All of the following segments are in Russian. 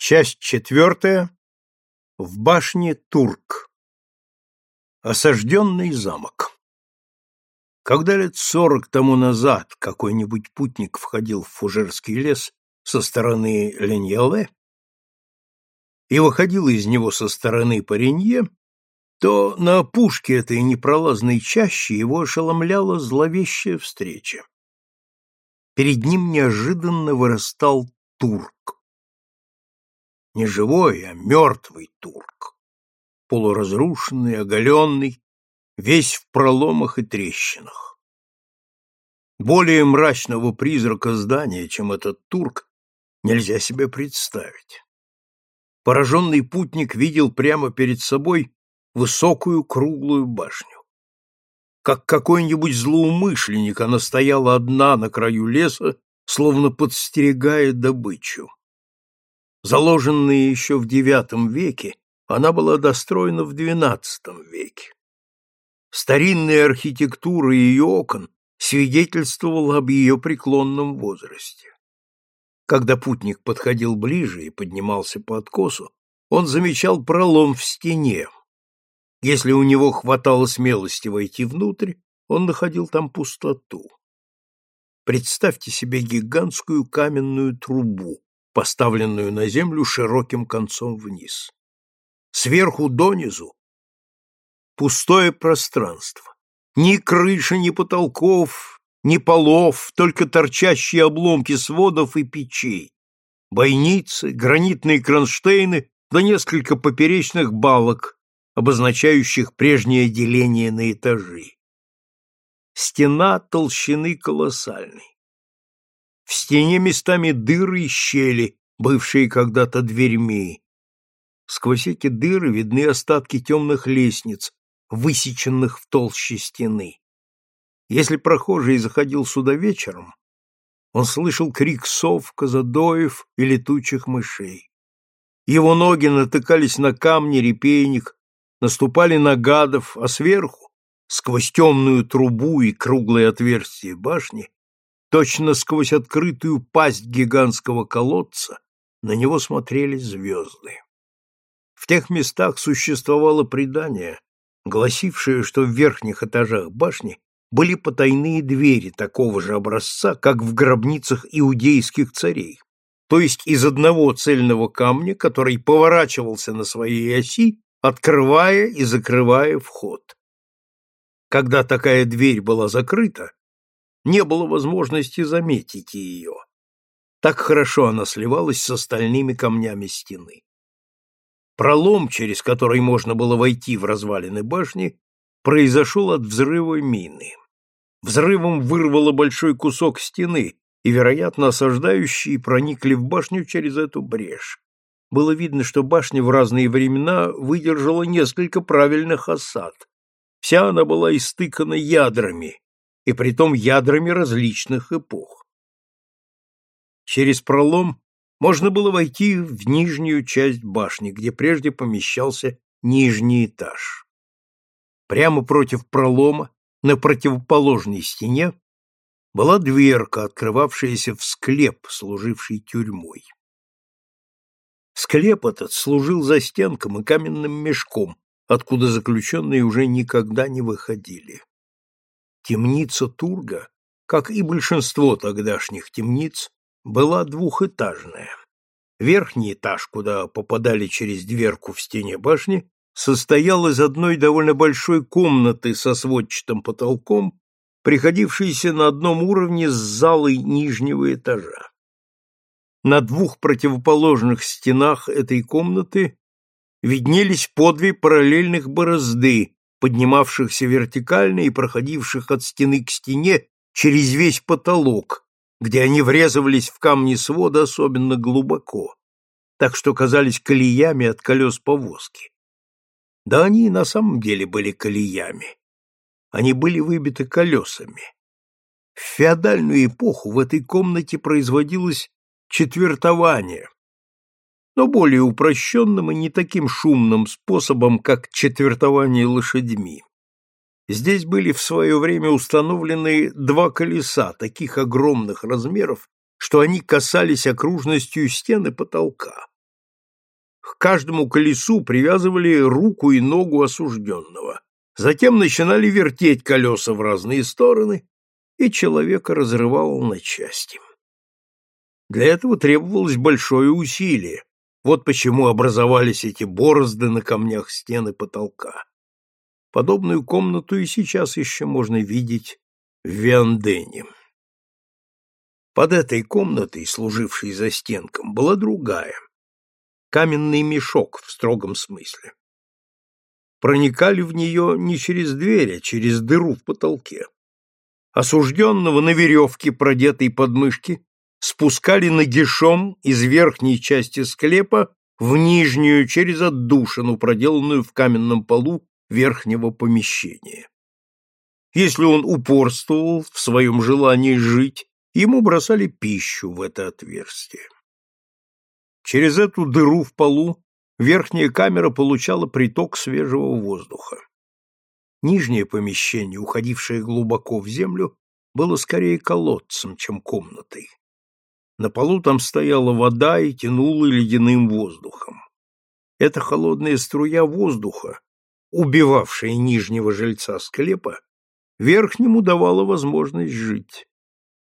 Часть четвертая. В башне Турк. Осажденный замок. Когда лет сорок тому назад какой-нибудь путник входил в Фужерский лес со стороны Леньяле и выходил из него со стороны Паренье, то на опушке этой непролазной чащи его ошеломляла зловещая встреча. Перед ним неожиданно вырастал турк не живой, а мертвый турк, полуразрушенный, оголенный, весь в проломах и трещинах. Более мрачного призрака здания, чем этот турк, нельзя себе представить. Пораженный путник видел прямо перед собой высокую круглую башню. Как какой-нибудь злоумышленник она стояла одна на краю леса, словно подстерегая добычу. Заложенная еще в IX веке, она была достроена в XII веке. Старинная архитектура ее окон свидетельствовала об ее преклонном возрасте. Когда путник подходил ближе и поднимался по откосу, он замечал пролом в стене. Если у него хватало смелости войти внутрь, он находил там пустоту. Представьте себе гигантскую каменную трубу, поставленную на землю широким концом вниз. Сверху донизу пустое пространство. Ни крыши, ни потолков, ни полов, только торчащие обломки сводов и печей, бойницы, гранитные кронштейны да несколько поперечных балок, обозначающих прежнее деление на этажи. Стена толщины колоссальной. Стене местами дыры и щели, бывшие когда-то дверьми. Сквозь эти дыры видны остатки темных лестниц, высеченных в толще стены. Если прохожий заходил сюда вечером, он слышал крик сов, козадоев и летучих мышей. Его ноги натыкались на камни, репейник, наступали на гадов, а сверху, сквозь темную трубу и круглое отверстие башни, Точно сквозь открытую пасть гигантского колодца на него смотрели звезды. В тех местах существовало предание, гласившее, что в верхних этажах башни были потайные двери такого же образца, как в гробницах иудейских царей, то есть из одного цельного камня, который поворачивался на своей оси, открывая и закрывая вход. Когда такая дверь была закрыта, не было возможности заметить ее. Так хорошо она сливалась с остальными камнями стены. Пролом, через который можно было войти в развалины башни, произошел от взрыва мины. Взрывом вырвало большой кусок стены, и, вероятно, осаждающие проникли в башню через эту брешь. Было видно, что башня в разные времена выдержала несколько правильных осад. Вся она была истыкана ядрами, и притом ядрами различных эпох. Через пролом можно было войти в нижнюю часть башни, где прежде помещался нижний этаж. Прямо против пролома, на противоположной стене, была дверка, открывавшаяся в склеп, служивший тюрьмой. Склеп этот служил застенком и каменным мешком, откуда заключенные уже никогда не выходили. Темница Турга, как и большинство тогдашних темниц, была двухэтажная. Верхний этаж, куда попадали через дверку в стене башни, состоял из одной довольно большой комнаты со сводчатым потолком, приходившейся на одном уровне с залой нижнего этажа. На двух противоположных стенах этой комнаты виднелись по две параллельных борозды, поднимавшихся вертикально и проходивших от стены к стене через весь потолок, где они врезывались в камни свода особенно глубоко, так что казались колеями от колес повозки. Да они и на самом деле были колеями. Они были выбиты колесами. В феодальную эпоху в этой комнате производилось четвертование, но более упрощенным и не таким шумным способом, как четвертование лошадьми. Здесь были в свое время установлены два колеса таких огромных размеров, что они касались окружностью стены потолка. к каждому колесу привязывали руку и ногу осужденного. Затем начинали вертеть колеса в разные стороны, и человека разрывало на части. Для этого требовалось большое усилие. Вот почему образовались эти борозды на камнях стены потолка. Подобную комнату и сейчас еще можно видеть в Виандене. Под этой комнатой, служившей за стенком, была другая. Каменный мешок в строгом смысле. Проникали в нее не через дверь, а через дыру в потолке. Осужденного на веревке, продетой под мышки, спускали нагишом из верхней части склепа в нижнюю через отдушину, проделанную в каменном полу верхнего помещения. Если он упорствовал в своем желании жить, ему бросали пищу в это отверстие. Через эту дыру в полу верхняя камера получала приток свежего воздуха. Нижнее помещение, уходившее глубоко в землю, было скорее колодцем, чем комнатой. На полу там стояла вода и тянула ледяным воздухом. Эта холодная струя воздуха, убивавшая нижнего жильца склепа, верхнему давала возможность жить.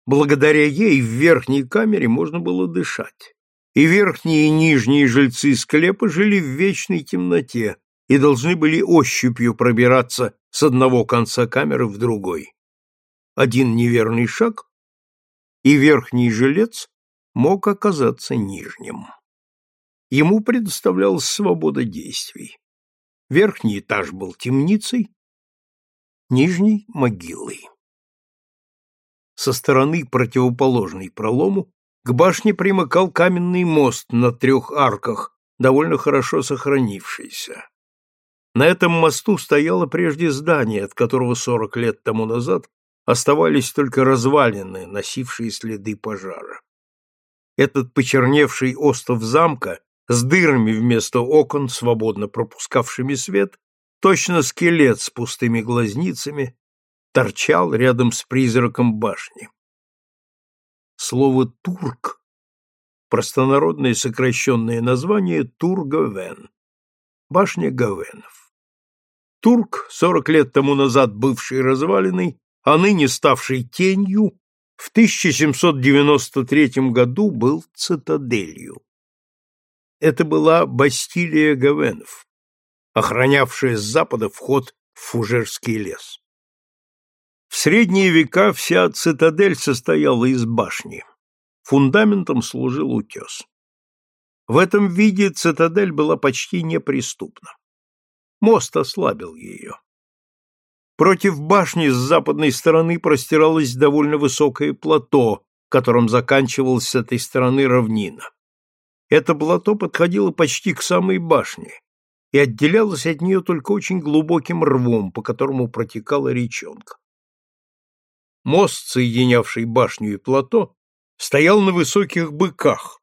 Благодаря ей в верхней камере можно было дышать. И верхние и нижние жильцы склепа жили в вечной темноте и должны были ощупью пробираться с одного конца камеры в другой. Один неверный шаг, и верхний жилец мог оказаться нижним. Ему предоставлялась свобода действий. Верхний этаж был темницей, нижний — могилой. Со стороны противоположной пролому к башне примыкал каменный мост на трех арках, довольно хорошо сохранившийся. На этом мосту стояло прежде здание, от которого сорок лет тому назад оставались только развалины, носившие следы пожара. Этот почерневший остов замка с дырами вместо окон, свободно пропускавшими свет, точно скелет с пустыми глазницами, торчал рядом с призраком башни. Слово «турк» — простонародное сокращенное название Турговен, башня Гавенов. Турк, сорок лет тому назад бывший развалиной, а ныне ставший тенью, в 1793 году был цитаделью. Это была Бастилия Гавенов, охранявшая с запада вход в Фужерский лес. В средние века вся цитадель состояла из башни. Фундаментом служил утес. В этом виде цитадель была почти неприступна. Мост ослабил ее. Против башни с западной стороны простиралось довольно высокое плато, которым заканчивалась с этой стороны равнина. Это плато подходило почти к самой башне и отделялось от нее только очень глубоким рвом, по которому протекала речонка. Мост, соединявший башню и плато, стоял на высоких быках,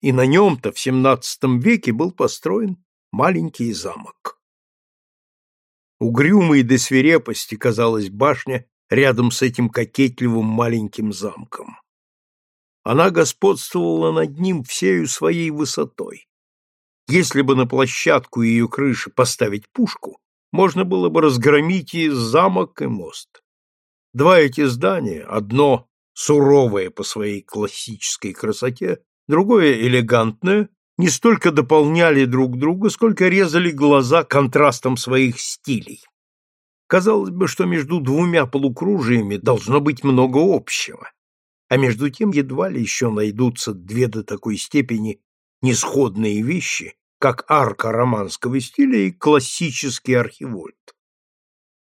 и на нем-то в XVII веке был построен маленький замок. Угрюмой до свирепости казалась башня рядом с этим кокетливым маленьким замком. Она господствовала над ним всею своей высотой. Если бы на площадку ее крыши поставить пушку, можно было бы разгромить и замок, и мост. Два эти здания, одно суровое по своей классической красоте, другое элегантное, не столько дополняли друг друга, сколько резали глаза контрастом своих стилей. Казалось бы, что между двумя полукружиями должно быть много общего, а между тем едва ли еще найдутся две до такой степени несходные вещи, как арка романского стиля и классический архивольт.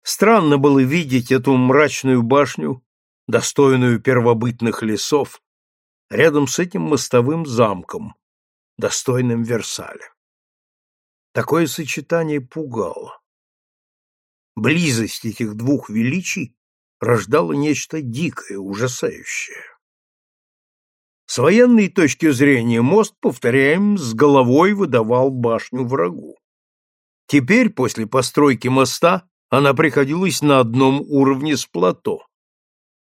Странно было видеть эту мрачную башню, достойную первобытных лесов, рядом с этим мостовым замком, достойным Версаля. Такое сочетание пугало. Близость этих двух величий рождала нечто дикое, ужасающее. С военной точки зрения мост, повторяем, с головой выдавал башню врагу. Теперь, после постройки моста, она приходилась на одном уровне с плато.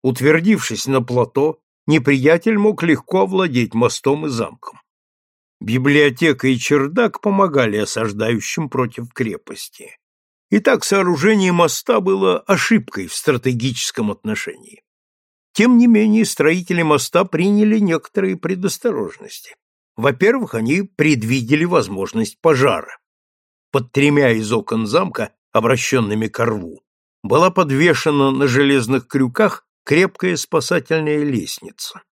Утвердившись на плато, неприятель мог легко овладеть мостом и замком. Библиотека и чердак помогали осаждающим против крепости. Итак, сооружение моста было ошибкой в стратегическом отношении. Тем не менее, строители моста приняли некоторые предосторожности. Во-первых, они предвидели возможность пожара. Под тремя из окон замка, обращенными к рву, была подвешена на железных крюках крепкая спасательная лестница.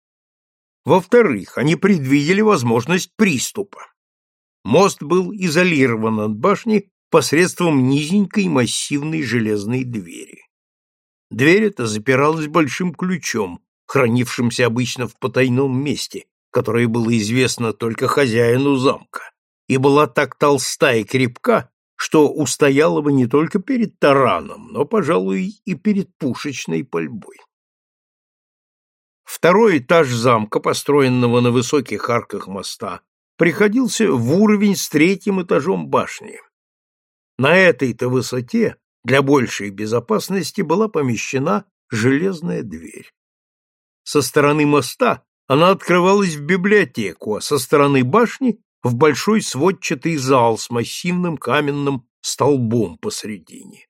Во-вторых, они предвидели возможность приступа. Мост был изолирован от башни посредством низенькой массивной железной двери. Дверь эта запиралась большим ключом, хранившимся обычно в потайном месте, которое было известно только хозяину замка, и была так толста и крепка, что устояла бы не только перед тараном, но, пожалуй, и перед пушечной пальбой. Второй этаж замка, построенного на высоких арках моста, приходился в уровень с третьим этажом башни. На этой-то высоте для большей безопасности была помещена железная дверь. Со стороны моста она открывалась в библиотеку, а со стороны башни — в большой сводчатый зал с массивным каменным столбом посредине.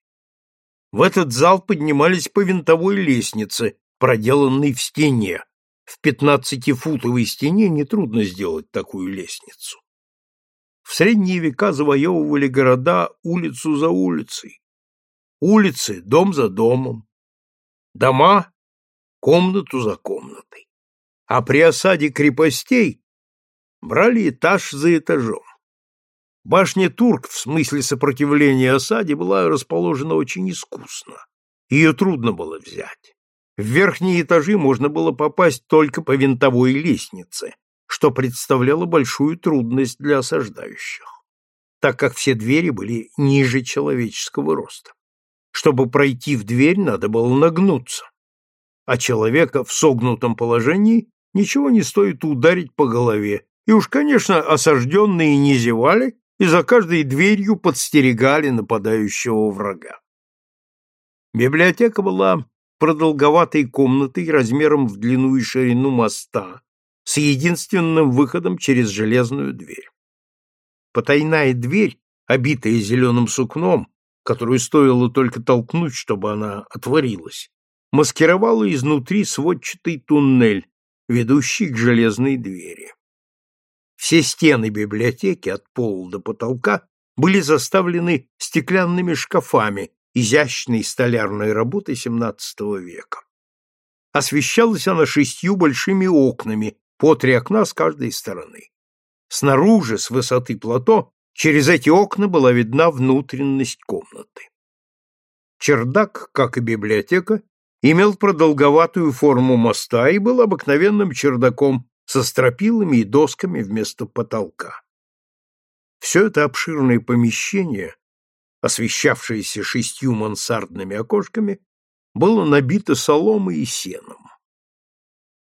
В этот зал поднимались по винтовой лестнице, проделанный в стене. В пятнадцатифутовой стене нетрудно сделать такую лестницу. В средние века завоевывали города улицу за улицей. Улицы дом за домом. Дома комнату за комнатой. А при осаде крепостей брали этаж за этажом. Башня Турк в смысле сопротивления осаде была расположена очень искусно. Ее трудно было взять. В верхние этажи можно было попасть только по винтовой лестнице, что представляло большую трудность для осаждающих, так как все двери были ниже человеческого роста. Чтобы пройти в дверь, надо было нагнуться, а человека в согнутом положении ничего не стоит ударить по голове, и уж, конечно, осажденные не зевали и за каждой дверью подстерегали нападающего врага. Библиотека была продолговатой комнатой размером в длину и ширину моста с единственным выходом через железную дверь. Потайная дверь, обитая зеленым сукном, которую стоило только толкнуть, чтобы она отворилась, маскировала изнутри сводчатый туннель, ведущий к железной двери. Все стены библиотеки от пола до потолка были заставлены стеклянными шкафами изящной столярной работы XVII века. Освещалась она шестью большими окнами, по три окна с каждой стороны. Снаружи, с высоты плато, через эти окна была видна внутренность комнаты. Чердак, как и библиотека, имел продолговатую форму моста и был обыкновенным чердаком со стропилами и досками вместо потолка. Все это обширное помещение освещавшееся шестью мансардными окошками, было набито соломой и сеном.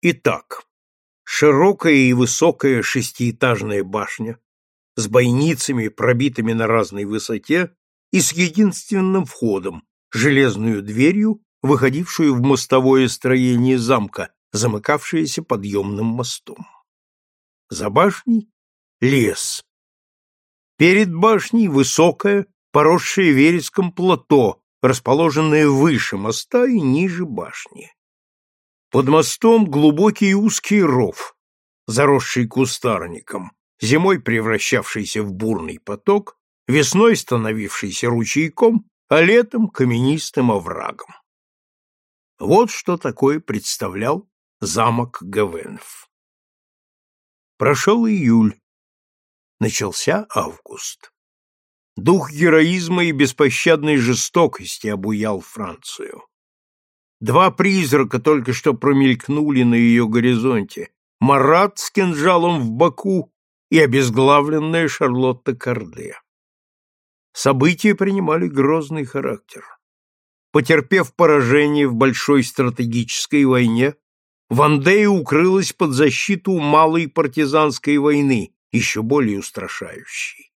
Итак, широкая и высокая шестиэтажная башня с бойницами, пробитыми на разной высоте, и с единственным входом, железную дверью, выходившую в мостовое строение замка, замыкавшееся подъемным мостом. За башней — лес. Перед башней высокая, поросшее вереском плато, расположенное выше моста и ниже башни. Под мостом глубокий узкий ров, заросший кустарником, зимой превращавшийся в бурный поток, весной становившийся ручейком, а летом каменистым оврагом. Вот что такое представлял замок Гавенов. Прошел июль, начался август. Дух героизма и беспощадной жестокости обуял Францию. Два призрака только что промелькнули на ее горизонте. Марат с кинжалом в боку и обезглавленная Шарлотта Карде. События принимали грозный характер. Потерпев поражение в большой стратегической войне, Вандея укрылась под защиту малой партизанской войны, еще более устрашающей.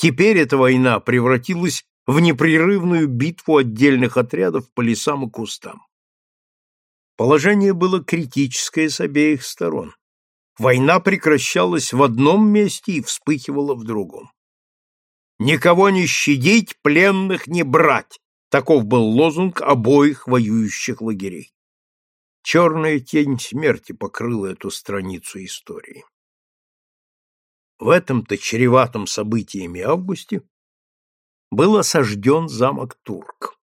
Теперь эта война превратилась в непрерывную битву отдельных отрядов по лесам и кустам. Положение было критическое с обеих сторон. война прекращалась в одном месте и вспыхивала в другом. «Никого не щадить, пленных не брать!» Таков был лозунг обоих воюющих лагерей. Черная тень смерти покрыла эту страницу истории. В этом-то чреватом событиями августе был осажден замок Турк.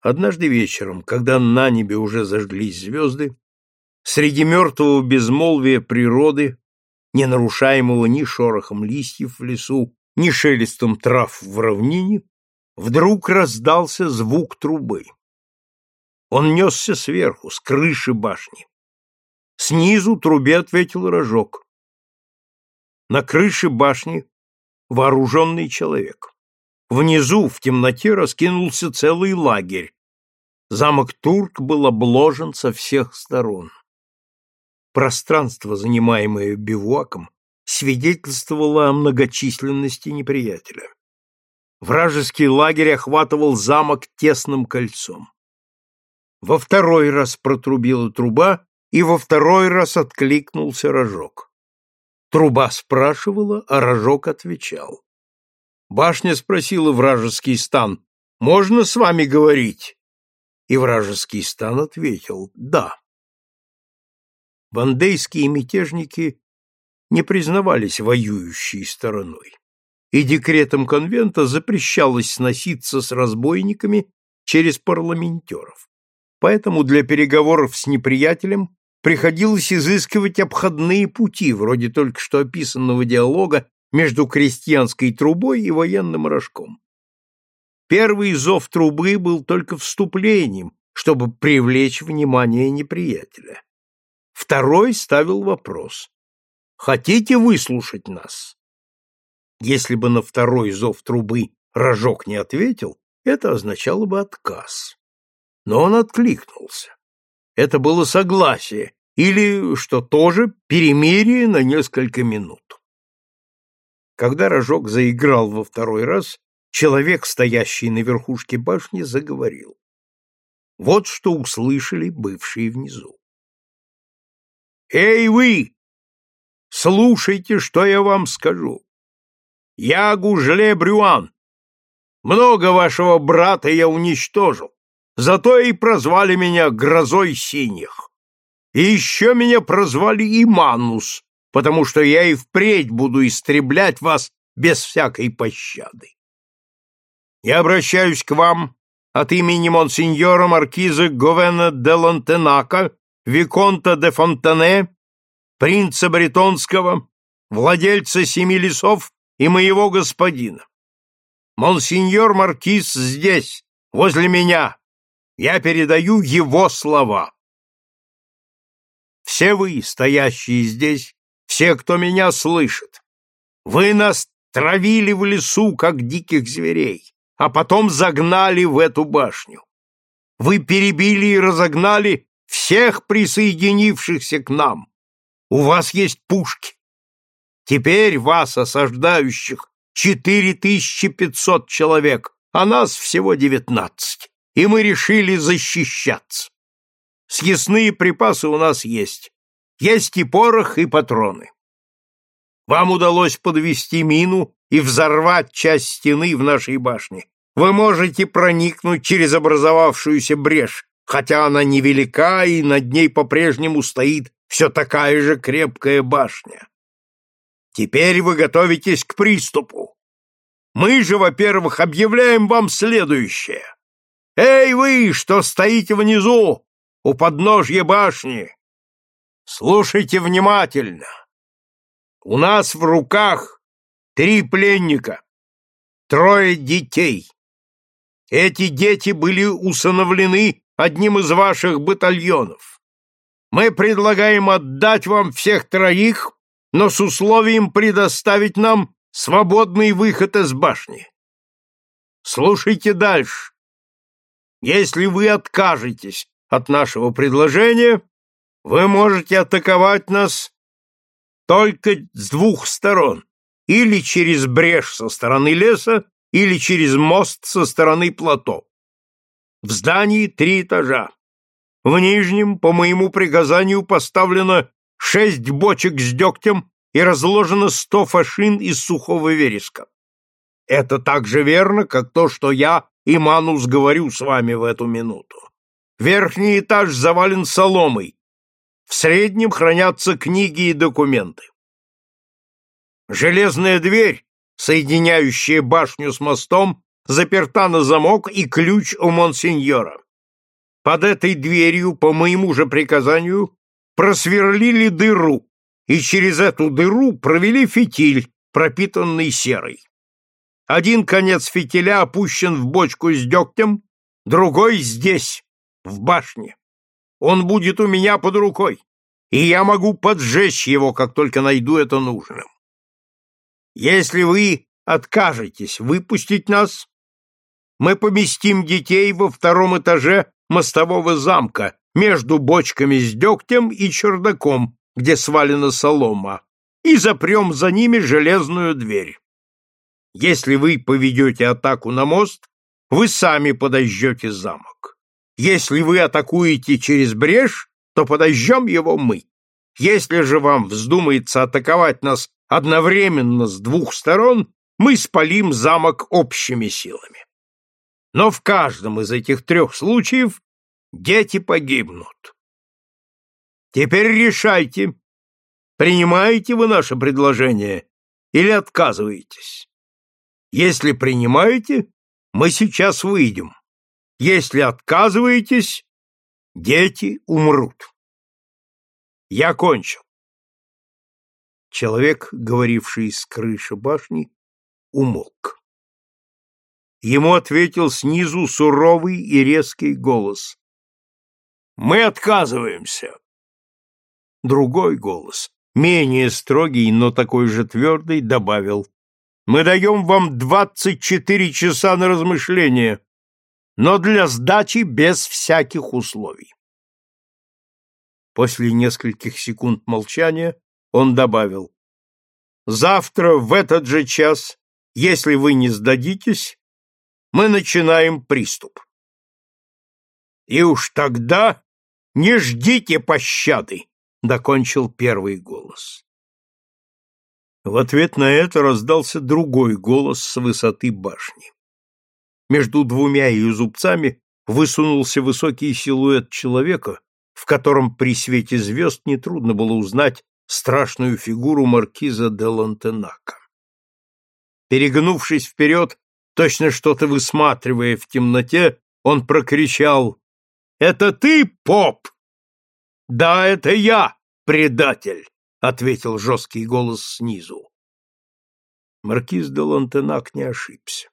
Однажды вечером, когда на небе уже зажглись звезды, среди мертвого безмолвия природы, не нарушаемого ни шорохом листьев в лесу, ни шелестом трав в равнине, вдруг раздался звук трубы. Он несся сверху, с крыши башни. Снизу трубе ответил рожок. На крыше башни вооруженный человек. Внизу, в темноте, раскинулся целый лагерь. Замок Турк был обложен со всех сторон. Пространство, занимаемое бивуаком, свидетельствовало о многочисленности неприятеля. Вражеский лагерь охватывал замок тесным кольцом. Во второй раз протрубила труба, и во второй раз откликнулся рожок. Труба спрашивала, а рожок отвечал. Башня спросила вражеский стан, «Можно с вами говорить?» И вражеский стан ответил, «Да». Вандейские мятежники не признавались воюющей стороной, и декретом конвента запрещалось сноситься с разбойниками через парламентеров поэтому для переговоров с неприятелем приходилось изыскивать обходные пути, вроде только что описанного диалога между крестьянской трубой и военным рожком. Первый зов трубы был только вступлением, чтобы привлечь внимание неприятеля. Второй ставил вопрос. «Хотите выслушать нас?» Если бы на второй зов трубы рожок не ответил, это означало бы отказ но он откликнулся. Это было согласие, или, что тоже, перемирие на несколько минут. Когда рожок заиграл во второй раз, человек, стоящий на верхушке башни, заговорил. Вот что услышали бывшие внизу. «Эй вы! Слушайте, что я вам скажу. Я Гужле Брюан. Много вашего брата я уничтожил. Зато и прозвали меня грозой синих. И еще меня прозвали Иманус, потому что я и впредь буду истреблять вас без всякой пощады. Я обращаюсь к вам от имени монсеньора маркиза Говена де Лантенака, Виконта де Фонтане, принца Бретонского, владельца семи лесов и моего господина. Монсеньор маркиз здесь, возле меня, я передаю его слова. Все вы, стоящие здесь, все, кто меня слышит, вы нас травили в лесу, как диких зверей, а потом загнали в эту башню. Вы перебили и разогнали всех присоединившихся к нам. У вас есть пушки. Теперь вас, осаждающих, 4500 человек, а нас всего девятнадцать и мы решили защищаться. Съестные припасы у нас есть. Есть и порох, и патроны. Вам удалось подвести мину и взорвать часть стены в нашей башне. Вы можете проникнуть через образовавшуюся брешь, хотя она невелика, и над ней по-прежнему стоит все такая же крепкая башня. Теперь вы готовитесь к приступу. Мы же, во-первых, объявляем вам следующее. Эй вы, что стоите внизу, у подножья башни! Слушайте внимательно. У нас в руках три пленника, трое детей. Эти дети были усыновлены одним из ваших батальонов. Мы предлагаем отдать вам всех троих, но с условием предоставить нам свободный выход из башни. Слушайте дальше. Если вы откажетесь от нашего предложения, вы можете атаковать нас только с двух сторон, или через брешь со стороны леса, или через мост со стороны плато. В здании три этажа. В нижнем, по моему приказанию, поставлено шесть бочек с дегтем и разложено сто фашин из сухого вереска. Это так же верно, как то, что я, Иманус, говорю с вами в эту минуту. Верхний этаж завален соломой. В среднем хранятся книги и документы. Железная дверь, соединяющая башню с мостом, заперта на замок и ключ у монсеньора. Под этой дверью, по моему же приказанию, просверлили дыру, и через эту дыру провели фитиль, пропитанный серой. Один конец фитиля опущен в бочку с дегтем, другой здесь, в башне. Он будет у меня под рукой, и я могу поджечь его, как только найду это нужным. Если вы откажетесь выпустить нас, мы поместим детей во втором этаже мостового замка между бочками с дегтем и чердаком, где свалена солома, и запрем за ними железную дверь. Если вы поведете атаку на мост, вы сами подожжете замок. Если вы атакуете через брешь, то подожжем его мы. Если же вам вздумается атаковать нас одновременно с двух сторон, мы спалим замок общими силами. Но в каждом из этих трех случаев дети погибнут. Теперь решайте, принимаете вы наше предложение или отказываетесь. Если принимаете, мы сейчас выйдем. Если отказываетесь, дети умрут. Я кончил. Человек, говоривший с крыши башни, умолк. Ему ответил снизу суровый и резкий голос. «Мы отказываемся!» Другой голос, менее строгий, но такой же твердый, добавил. «Мы даем вам двадцать четыре часа на размышление, но для сдачи без всяких условий». После нескольких секунд молчания он добавил. «Завтра в этот же час, если вы не сдадитесь, мы начинаем приступ. И уж тогда не ждите пощады, докончил первый голос. В ответ на это раздался другой голос с высоты башни. Между двумя ее зубцами высунулся высокий силуэт человека, в котором при свете звезд нетрудно было узнать страшную фигуру маркиза де Лантенака. Перегнувшись вперед, Точно что-то высматривая в темноте, он прокричал «Это ты, поп?» «Да, это я, предатель!» — ответил жесткий голос снизу. Маркиз де Лантенак не ошибся.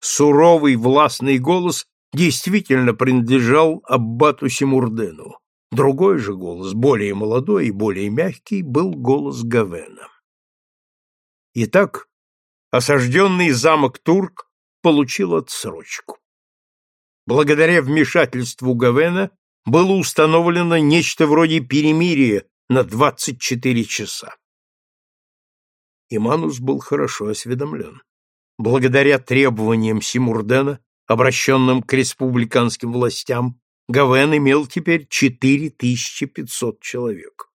Суровый властный голос действительно принадлежал аббату Симурдену. Другой же голос, более молодой и более мягкий, был голос Гавена. Итак, осажденный замок Турк получил отсрочку. Благодаря вмешательству Гавена было установлено нечто вроде перемирия на 24 часа. Иманус был хорошо осведомлен. Благодаря требованиям Симурдена, обращенным к республиканским властям, Гавен имел теперь 4500 человек.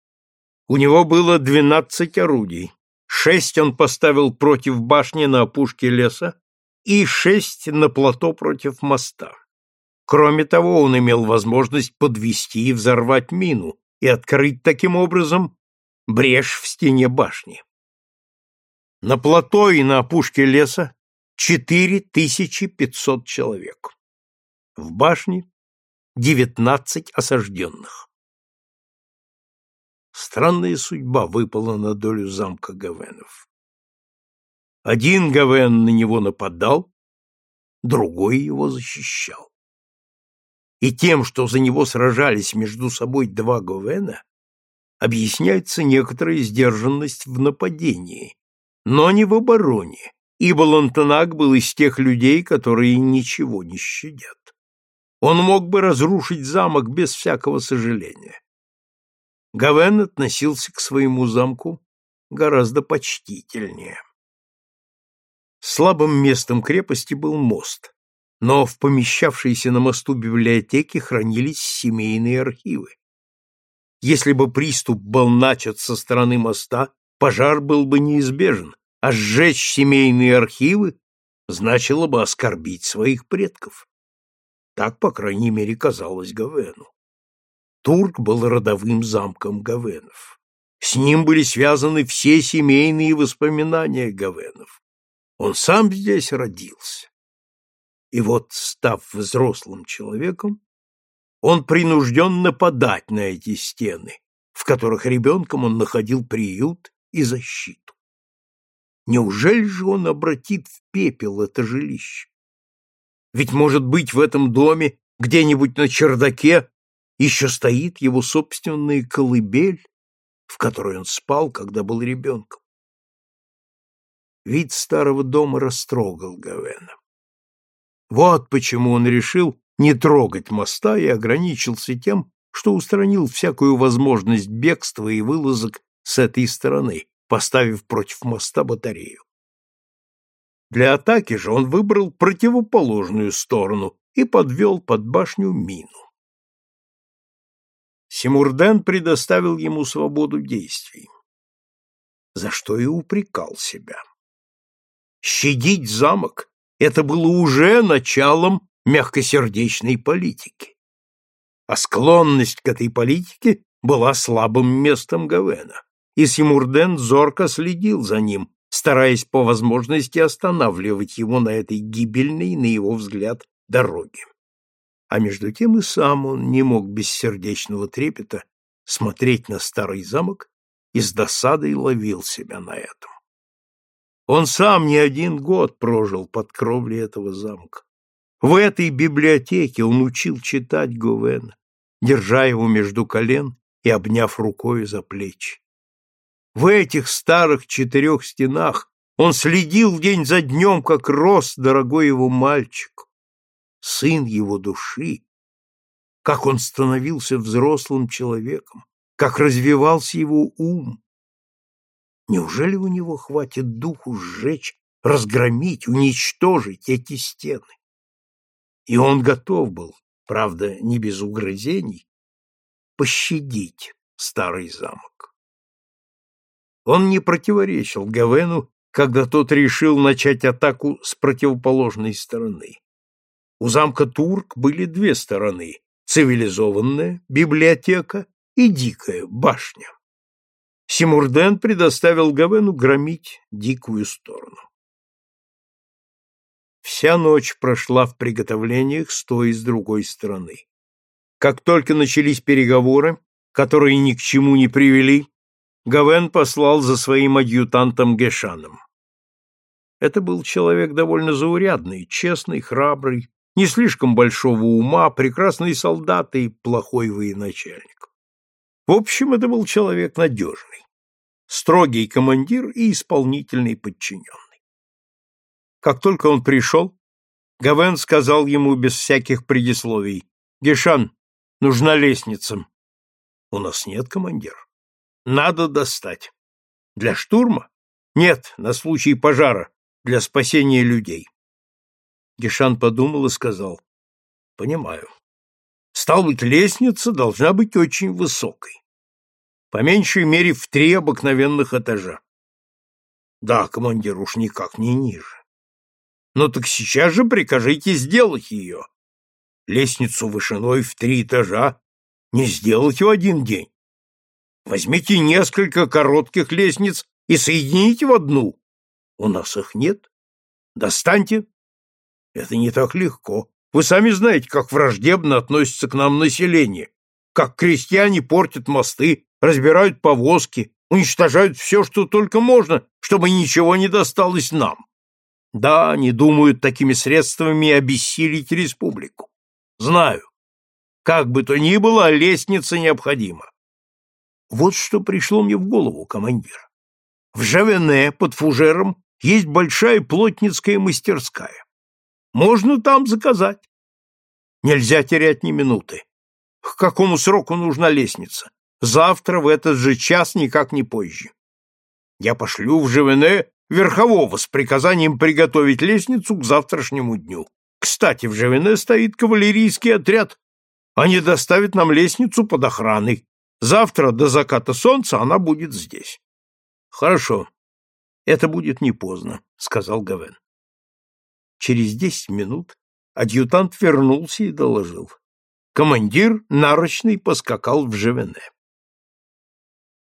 У него было 12 орудий, Шесть он поставил против башни на опушке леса и шесть на плато против моста. Кроме того, он имел возможность подвести и взорвать мину и открыть таким образом брешь в стене башни. На плато и на опушке леса 4500 человек. В башне 19 осажденных. Странная судьба выпала на долю замка Гавенов. Один Гавен на него нападал, другой его защищал. И тем, что за него сражались между собой два Гавена, объясняется некоторая сдержанность в нападении, но не в обороне, ибо Лантенак был из тех людей, которые ничего не щадят. Он мог бы разрушить замок без всякого сожаления. Гавен относился к своему замку гораздо почтительнее. Слабым местом крепости был мост, но в помещавшейся на мосту библиотеке хранились семейные архивы. Если бы приступ был начат со стороны моста, пожар был бы неизбежен, а сжечь семейные архивы значило бы оскорбить своих предков. Так, по крайней мере, казалось Гавену. Турк был родовым замком Гавенов. С ним были связаны все семейные воспоминания Гавенов. Он сам здесь родился. И вот, став взрослым человеком, он принужден нападать на эти стены, в которых ребенком он находил приют и защиту. Неужели же он обратит в пепел это жилище? Ведь, может быть, в этом доме, где-нибудь на чердаке, еще стоит его собственная колыбель, в которой он спал, когда был ребенком. Вид старого дома растрогал Гавена. Вот почему он решил не трогать моста и ограничился тем, что устранил всякую возможность бегства и вылазок с этой стороны, поставив против моста батарею. Для атаки же он выбрал противоположную сторону и подвел под башню мину. Симурден предоставил ему свободу действий, за что и упрекал себя. Щадить замок — это было уже началом мягкосердечной политики. А склонность к этой политике была слабым местом Гавена, и Симурден зорко следил за ним, стараясь по возможности останавливать его на этой гибельной, на его взгляд, дороге. А между тем и сам он не мог без сердечного трепета смотреть на старый замок и с досадой ловил себя на этом. Он сам не один год прожил под кровлей этого замка. В этой библиотеке он учил читать Говена, держа его между колен и обняв рукой за плечи. В этих старых четырех стенах он следил день за днем, как рос дорогой его мальчик, сын его души, как он становился взрослым человеком, как развивался его ум. Неужели у него хватит духу сжечь, разгромить, уничтожить эти стены? И он готов был, правда, не без угрызений, пощадить старый замок. Он не противоречил Гавену, когда тот решил начать атаку с противоположной стороны. У замка Турк были две стороны – цивилизованная библиотека и дикая башня. Симурден предоставил Гавену громить дикую сторону. Вся ночь прошла в приготовлениях с той и с другой стороны. Как только начались переговоры, которые ни к чему не привели, Гавен послал за своим адъютантом Гешаном. Это был человек довольно заурядный, честный, храбрый, не слишком большого ума, прекрасный солдат и плохой военачальник. В общем, это был человек надежный, строгий командир и исполнительный подчиненный. Как только он пришел, Гавен сказал ему без всяких предисловий, «Гешан, нужна лестница». «У нас нет, командир. Надо достать». «Для штурма?» «Нет, на случай пожара, для спасения людей». Гешан подумал и сказал, «Понимаю. Стал быть, лестница должна быть очень высокой. По меньшей мере в три обыкновенных этажа. Да, командир, уж никак не ниже. Ну так сейчас же прикажите сделать ее. Лестницу вышиной в три этажа не сделать в один день. Возьмите несколько коротких лестниц и соедините в одну. У нас их нет. Достаньте. Это не так легко. Вы сами знаете, как враждебно относится к нам население, как крестьяне портят мосты, разбирают повозки, уничтожают все, что только можно, чтобы ничего не досталось нам. Да, они думают такими средствами обессилить республику. Знаю. Как бы то ни было, лестница необходима. Вот что пришло мне в голову, командир. В Жавене под Фужером есть большая плотницкая мастерская. Можно там заказать. Нельзя терять ни минуты. К какому сроку нужна лестница? Завтра в этот же час, никак не позже. Я пошлю в Жавене верхового с приказанием приготовить лестницу к завтрашнему дню. Кстати, в Жавене стоит кавалерийский отряд. Они доставят нам лестницу под охраной. Завтра до заката солнца она будет здесь. Хорошо. Это будет не поздно, сказал Гавен. Через десять минут адъютант вернулся и доложил. Командир нарочный поскакал в Живене.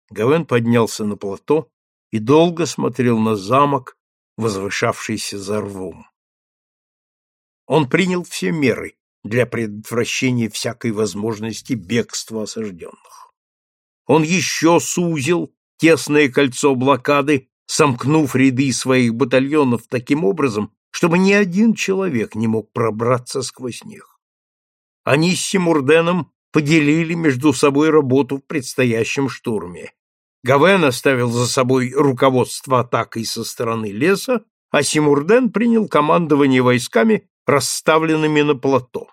Гавен поднялся на плато и долго смотрел на замок, возвышавшийся за рвом. Он принял все меры для предотвращения всякой возможности бегства осажденных. Он еще сузил тесное кольцо блокады, сомкнув ряды своих батальонов таким образом, чтобы ни один человек не мог пробраться сквозь них. Они с Симурденом поделили между собой работу в предстоящем штурме. Гавен оставил за собой руководство атакой со стороны леса, а Симурден принял командование войсками, расставленными на плато.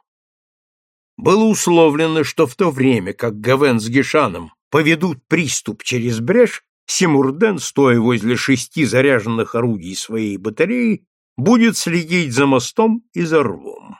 Было условлено, что в то время, как Гавен с Гешаном поведут приступ через брешь, Симурден, стоя возле шести заряженных орудий своей батареи, будет следить за мостом и за рвом.